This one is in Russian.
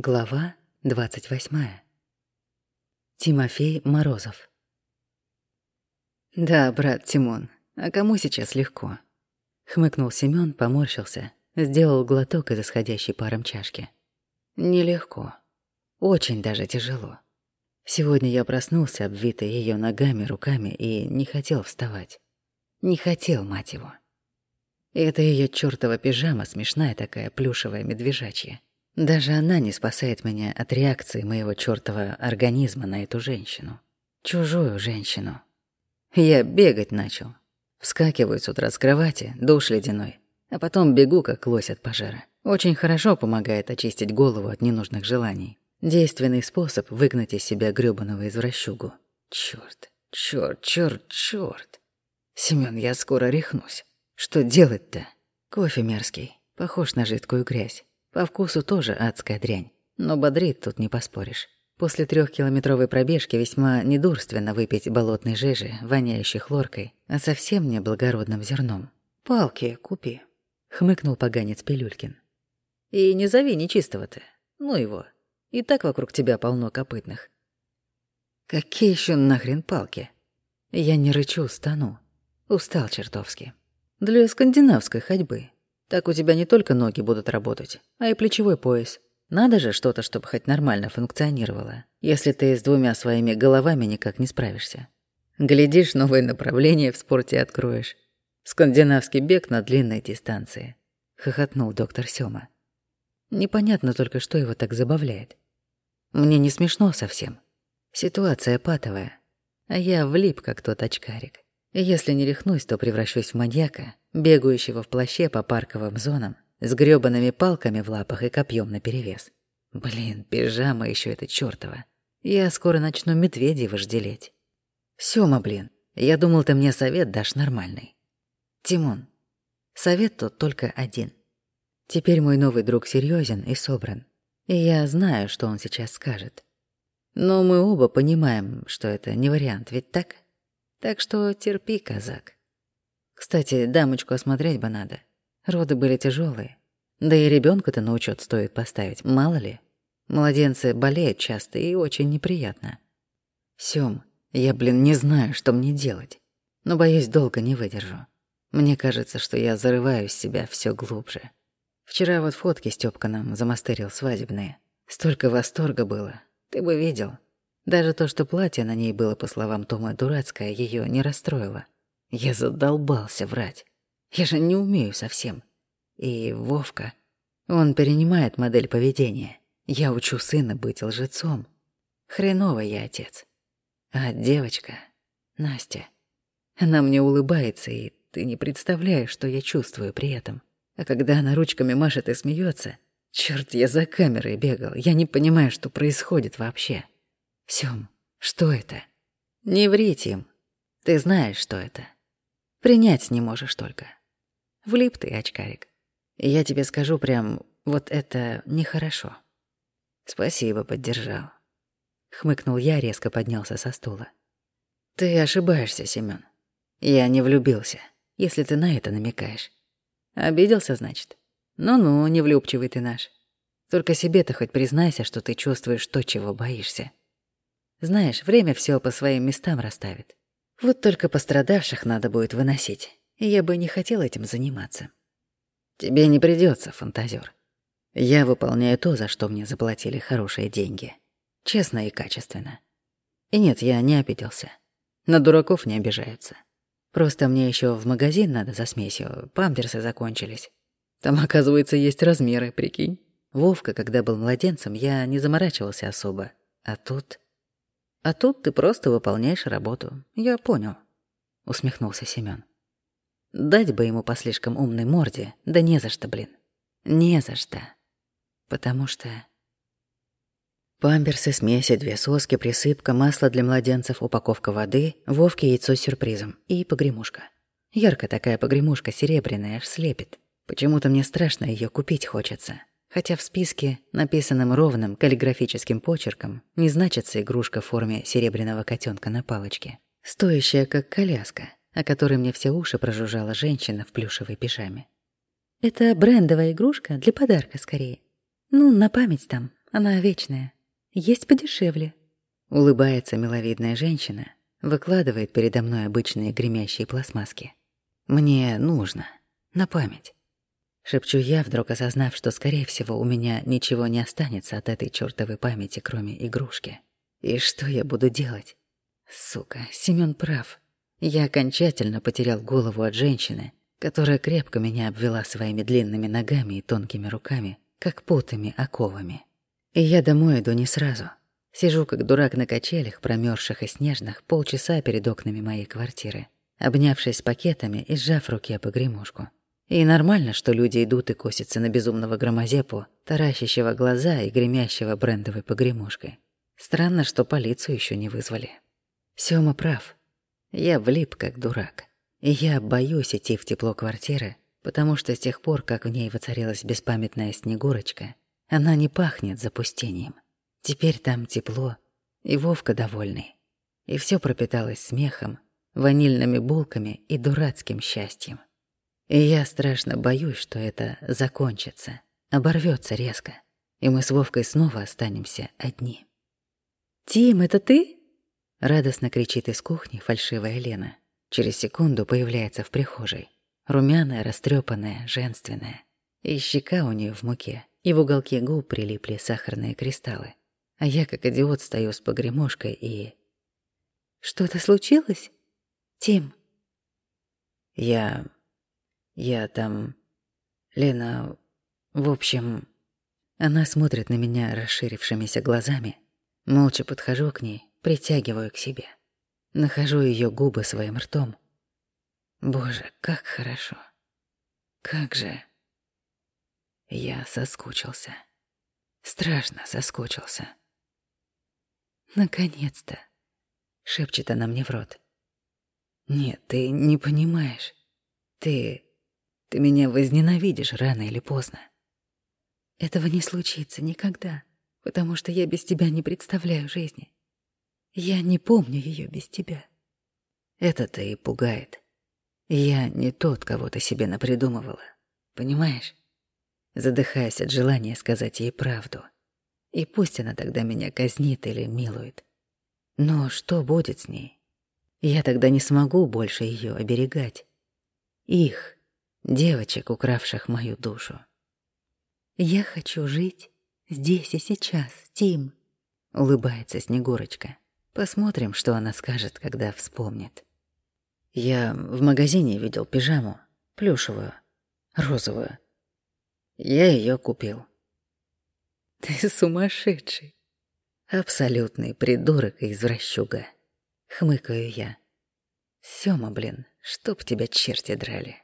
Глава 28. Тимофей Морозов. «Да, брат Тимон, а кому сейчас легко?» Хмыкнул Семён, поморщился, сделал глоток из исходящей паром чашки. «Нелегко. Очень даже тяжело. Сегодня я проснулся, обвитый её ногами, руками, и не хотел вставать. Не хотел, мать его. Это её чёртова пижама смешная такая, плюшевая, медвежачья. Даже она не спасает меня от реакции моего чёртова организма на эту женщину. Чужую женщину. Я бегать начал. Вскакиваю с утра с кровати, душ ледяной, а потом бегу, как лось от пожара. Очень хорошо помогает очистить голову от ненужных желаний. Действенный способ выгнать из себя грёбаного извращугу. Чёрт, чёрт, чёрт, чёрт. Семён, я скоро рехнусь. Что делать-то? Кофе мерзкий, похож на жидкую грязь. По вкусу тоже адская дрянь, но бодрит тут не поспоришь. После трехкилометровой пробежки весьма недурственно выпить болотной жижи, воняющей хлоркой, а совсем не благородным зерном. «Палки купи», — хмыкнул поганец Пилюлькин. «И не зови нечистого-то. Ну его. И так вокруг тебя полно копытных». «Какие еще нахрен палки?» Я не рычу, стану. Устал чертовски. Для скандинавской ходьбы. Так у тебя не только ноги будут работать, а и плечевой пояс. Надо же что-то, чтобы хоть нормально функционировало, если ты с двумя своими головами никак не справишься. Глядишь, новое направление в спорте откроешь. Скандинавский бег на длинной дистанции. Хохотнул доктор Сёма. Непонятно только, что его так забавляет. Мне не смешно совсем. Ситуация патовая. А я влип, как тот очкарик. Если не рехнусь, то превращусь в маньяка, бегающего в плаще по парковым зонам, с грёбаными палками в лапах и копьем наперевес. Блин, пижама еще эта чёртова. Я скоро начну медведей вожделеть. Сёма, блин, я думал, ты мне совет дашь нормальный. Тимон, совет тут только один. Теперь мой новый друг серьезен и собран. И я знаю, что он сейчас скажет. Но мы оба понимаем, что это не вариант, ведь так? Так что терпи, казак. Кстати, дамочку осмотреть бы надо. Роды были тяжелые. Да и ребенка то на учет стоит поставить, мало ли. Младенцы болеют часто и очень неприятно. Сём, я, блин, не знаю, что мне делать. Но, боюсь, долго не выдержу. Мне кажется, что я зарываю себя все глубже. Вчера вот фотки Стёпка нам замастерил свадебные. Столько восторга было. Ты бы видел. Даже то, что платье на ней было, по словам Тома, дурацкое, её не расстроило. Я задолбался врать. Я же не умею совсем. И Вовка, он перенимает модель поведения. Я учу сына быть лжецом. Хреново я отец. А девочка, Настя, она мне улыбается, и ты не представляешь, что я чувствую при этом. А когда она ручками машет и смеется, черт, я за камерой бегал, я не понимаю, что происходит вообще. Сём, что это? Не врите им. Ты знаешь, что это. Принять не можешь только. Влип ты, очкарик. Я тебе скажу прям, вот это нехорошо. Спасибо, поддержал. Хмыкнул я, резко поднялся со стула. Ты ошибаешься, Семён. Я не влюбился, если ты на это намекаешь. Обиделся, значит? Ну-ну, не влюбчивый ты наш. Только себе-то хоть признайся, что ты чувствуешь то, чего боишься. Знаешь, время все по своим местам расставит. Вот только пострадавших надо будет выносить, и я бы не хотел этим заниматься. Тебе не придется, фантазер. Я выполняю то, за что мне заплатили хорошие деньги. Честно и качественно. И нет, я не обиделся. На дураков не обижаются. Просто мне еще в магазин надо за смесью, памперсы закончились. Там, оказывается, есть размеры, прикинь. Вовка, когда был младенцем, я не заморачивался особо. А тут... А тут ты просто выполняешь работу. Я понял. Усмехнулся Семён. Дать бы ему по слишком умной морде, да не за что, блин. Не за что. Потому что... Памперсы, смеси, две соски, присыпка, масло для младенцев, упаковка воды, Вовке яйцо с сюрпризом и погремушка. Яркая такая погремушка, серебряная, аж слепит. Почему-то мне страшно ее купить хочется. Хотя в списке, написанном ровным каллиграфическим почерком, не значится игрушка в форме серебряного котенка на палочке, стоящая как коляска, о которой мне все уши прожужжала женщина в плюшевой пижаме. Это брендовая игрушка для подарка скорее. Ну, на память там, Она вечная. Есть подешевле. Улыбается миловидная женщина, выкладывает передо мной обычные гремящие пластмасски. Мне нужно. На память. Шепчу я, вдруг осознав, что, скорее всего, у меня ничего не останется от этой чёртовой памяти, кроме игрушки. И что я буду делать? Сука, Семён прав. Я окончательно потерял голову от женщины, которая крепко меня обвела своими длинными ногами и тонкими руками, как путами оковами. И я домой иду не сразу. Сижу как дурак на качелях, промерзших и снежных, полчаса перед окнами моей квартиры, обнявшись пакетами и сжав в руке погремушку. И нормально, что люди идут и косятся на безумного громозепу, таращащего глаза и гремящего брендовой погремушкой. Странно, что полицию еще не вызвали. Сёма прав. Я влип как дурак. И я боюсь идти в тепло квартиры, потому что с тех пор, как в ней воцарилась беспамятная Снегурочка, она не пахнет запустением. Теперь там тепло, и Вовка довольный. И все пропиталось смехом, ванильными булками и дурацким счастьем. И я страшно боюсь, что это закончится, оборвется резко, и мы с Вовкой снова останемся одни. «Тим, это ты?» — радостно кричит из кухни фальшивая Лена. Через секунду появляется в прихожей. Румяная, растрепанная, женственная. И щека у нее в муке, и в уголке губ прилипли сахарные кристаллы. А я, как идиот, стою с погремушкой и... «Что-то случилось? Тим?» «Я я там... Лена... В общем... Она смотрит на меня расширившимися глазами. Молча подхожу к ней, притягиваю к себе. Нахожу ее губы своим ртом. Боже, как хорошо. Как же... Я соскучился. Страшно соскучился. «Наконец-то!» — шепчет она мне в рот. «Нет, ты не понимаешь. Ты... Ты меня возненавидишь рано или поздно. Этого не случится никогда, потому что я без тебя не представляю жизни. Я не помню ее без тебя. Это-то и пугает. Я не тот, кого ты себе напридумывала. Понимаешь? Задыхаясь от желания сказать ей правду. И пусть она тогда меня казнит или милует. Но что будет с ней? Я тогда не смогу больше ее оберегать. Их, девочек, укравших мою душу. «Я хочу жить здесь и сейчас, Тим», — улыбается Снегурочка. Посмотрим, что она скажет, когда вспомнит. Я в магазине видел пижаму, плюшевую, розовую. Я ее купил. Ты сумасшедший. Абсолютный придурок и извращуга. Хмыкаю я. Сёма, блин, чтоб тебя черти драли.